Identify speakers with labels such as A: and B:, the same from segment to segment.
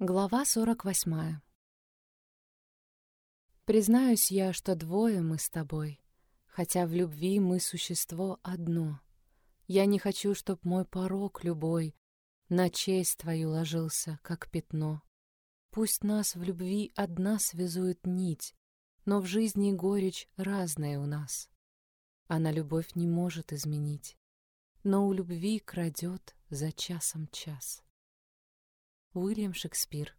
A: Глава 48. Признаюсь я, что двое мы с тобой, Хотя в любви мы существо одно. Я не хочу, чтоб мой порог любой На честь твою ложился, как пятно. Пусть нас в любви одна связует нить, Но в жизни горечь разная у нас. Она любовь не может изменить, Но у любви крадет за часом час. Уильям Шекспир.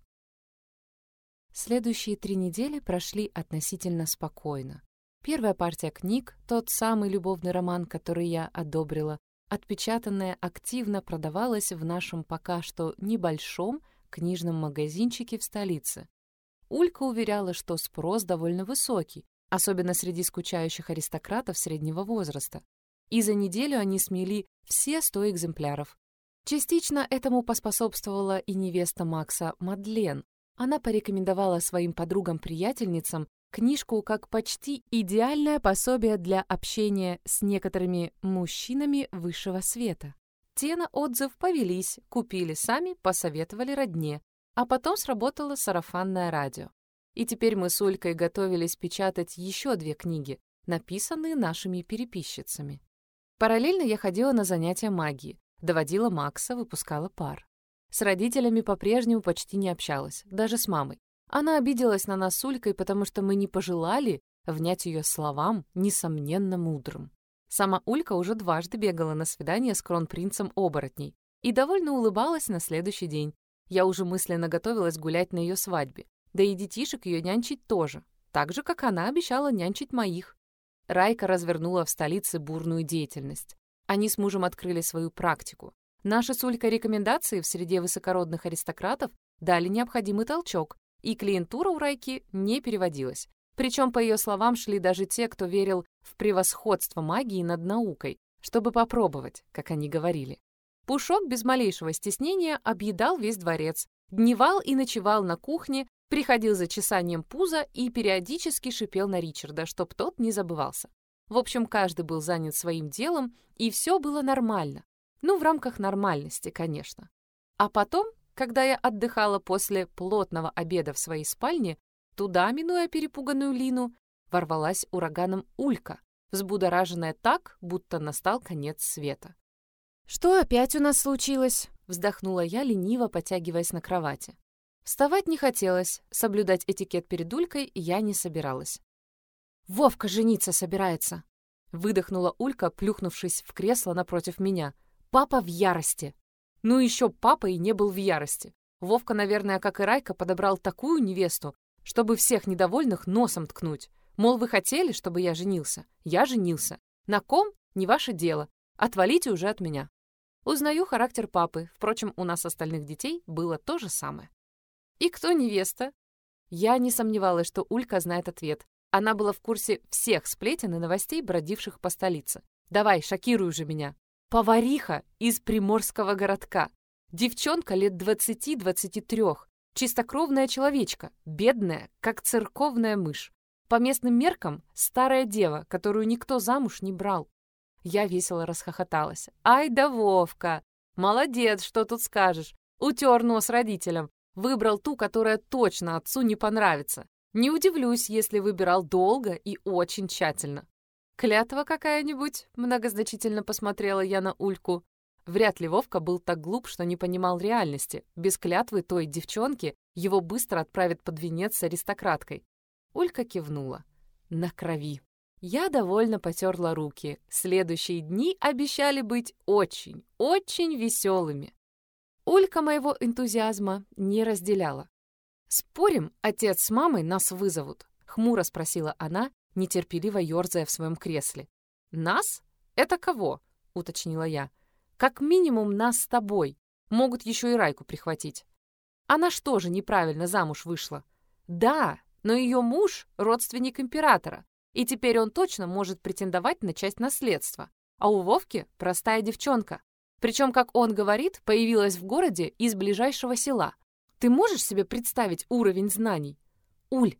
A: Следующие три недели прошли относительно спокойно. Первая партия книг, тот самый любовный роман, который я одобрила, отпечатанная активно продавалась в нашем пока что небольшом книжном магазинчике в столице. Улька уверяла, что спрос довольно высокий, особенно среди скучающих аристократов среднего возраста. И за неделю они смели все сто экземпляров, Частично этому поспособствовала и невеста Макса Мадлен. Она порекомендовала своим подругам-приятельницам книжку как почти идеальное пособие для общения с некоторыми мужчинами высшего света. Те на отзыв повелись, купили сами, посоветовали родне, а потом сработало сарафанное радио. И теперь мы с Улькой готовились печатать еще две книги, написанные нашими переписчицами. Параллельно я ходила на занятия магии, Доводила Макса, выпускала пар. С родителями по-прежнему почти не общалась, даже с мамой. Она обиделась на нас с Улькой, потому что мы не пожелали внять ее словам, несомненно, мудрым. Сама Улька уже дважды бегала на свидание с кронпринцем оборотней и довольно улыбалась на следующий день. Я уже мысленно готовилась гулять на ее свадьбе, да и детишек ее нянчить тоже, так же, как она обещала нянчить моих. Райка развернула в столице бурную деятельность. Они с мужем открыли свою практику. Наши с Улькой рекомендации в среде высокородных аристократов дали необходимый толчок, и клиентура у Райки не переводилась. Причем, по ее словам, шли даже те, кто верил в превосходство магии над наукой, чтобы попробовать, как они говорили. Пушок без малейшего стеснения объедал весь дворец, дневал и ночевал на кухне, приходил за чесанием пуза и периодически шипел на Ричарда, чтоб тот не забывался. В общем, каждый был занят своим делом, и все было нормально. Ну, в рамках нормальности, конечно. А потом, когда я отдыхала после плотного обеда в своей спальне, туда, минуя перепуганную Лину, ворвалась ураганом Улька, взбудораженная так, будто настал конец света. «Что опять у нас случилось?» — вздохнула я, лениво потягиваясь на кровати. Вставать не хотелось, соблюдать этикет перед Улькой я не собиралась. Вовка жениться собирается!» Выдохнула Улька, плюхнувшись в кресло напротив меня. «Папа в ярости!» Ну еще папа и не был в ярости. Вовка, наверное, как и Райка, подобрал такую невесту, чтобы всех недовольных носом ткнуть. Мол, вы хотели, чтобы я женился? Я женился. На ком? Не ваше дело. Отвалите уже от меня. Узнаю характер папы. Впрочем, у нас остальных детей было то же самое. И кто невеста? Я не сомневалась, что Улька знает ответ, она была в курсе всех сплетен и новостей, бродивших по столице. «Давай, шокируй же меня!» Повариха из приморского городка. Девчонка лет 20-23, чистокровная человечка, бедная, как церковная мышь. По местным меркам старая дева, которую никто замуж не брал. Я весело расхохоталась. «Ай да Вовка! Молодец, что тут скажешь! Утер нос родителям, выбрал ту, которая точно отцу не понравится. Не удивлюсь, если выбирал долго и очень тщательно. «Клятва какая-нибудь?» — многозначительно посмотрела я на Ульку. Вряд ли Вовка был так глуп, что не понимал реальности. Без клятвы той девчонки его быстро отправят под венец с аристократкой. Улька кивнула. На крови. Я довольно потерла руки. Следующие дни обещали быть очень, очень веселыми. Улька моего энтузиазма не разделяла. «Спорим, отец с мамой нас вызовут?» — хмуро спросила она, нетерпеливо ерзая в своем кресле. «Нас? Это кого?» — уточнила я. «Как минимум нас с тобой. Могут еще и Райку прихватить. Она что же неправильно замуж вышла?» «Да, но ее муж — родственник императора, и теперь он точно может претендовать на часть наследства. А у Вовки простая девчонка. Причем, как он говорит, появилась в городе из ближайшего села. Ты можешь себе представить уровень знаний? Уль,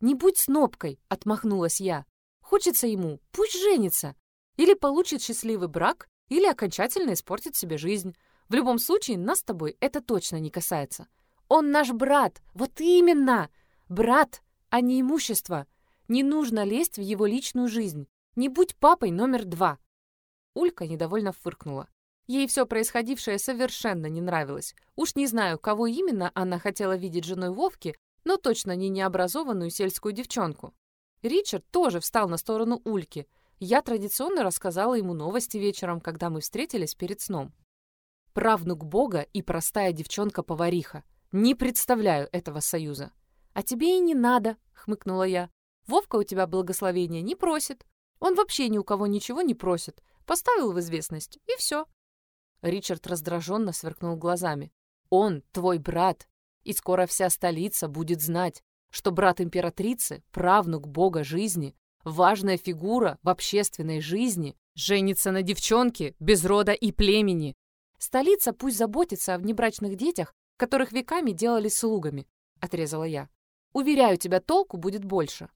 A: не будь снопкой, отмахнулась я. Хочется ему, пусть женится. Или получит счастливый брак, или окончательно испортит себе жизнь. В любом случае, нас с тобой это точно не касается. Он наш брат! Вот именно! Брат, а не имущество! Не нужно лезть в его личную жизнь. Не будь папой номер два!» Улька недовольно фыркнула. Ей все происходившее совершенно не нравилось. Уж не знаю, кого именно она хотела видеть женой Вовки, но точно не необразованную сельскую девчонку. Ричард тоже встал на сторону Ульки. Я традиционно рассказала ему новости вечером, когда мы встретились перед сном. Правнук Бога и простая девчонка-повариха. Не представляю этого союза. «А тебе и не надо», — хмыкнула я. «Вовка у тебя благословения не просит. Он вообще ни у кого ничего не просит. Поставил в известность, и все». Ричард раздраженно сверкнул глазами. «Он твой брат, и скоро вся столица будет знать, что брат императрицы, правнук бога жизни, важная фигура в общественной жизни, женится на девчонке без рода и племени. Столица пусть заботится о внебрачных детях, которых веками делали слугами», — отрезала я. «Уверяю тебя, толку будет больше.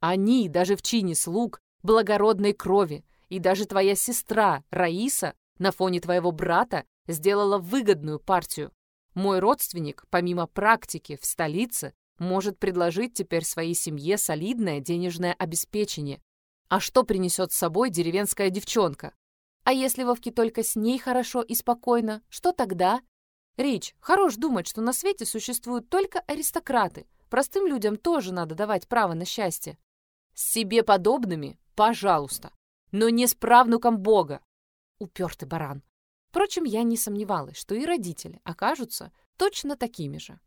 A: Они, даже в чине слуг, благородной крови, и даже твоя сестра, Раиса, на фоне твоего брата, сделала выгодную партию. Мой родственник, помимо практики в столице, может предложить теперь своей семье солидное денежное обеспечение. А что принесет с собой деревенская девчонка? А если Вовке только с ней хорошо и спокойно, что тогда? Рич, хорош думать, что на свете существуют только аристократы. Простым людям тоже надо давать право на счастье. С себе подобными, пожалуйста, но не с правнуком Бога. Упертый баран. Впрочем, я не сомневалась, что и родители окажутся точно такими же.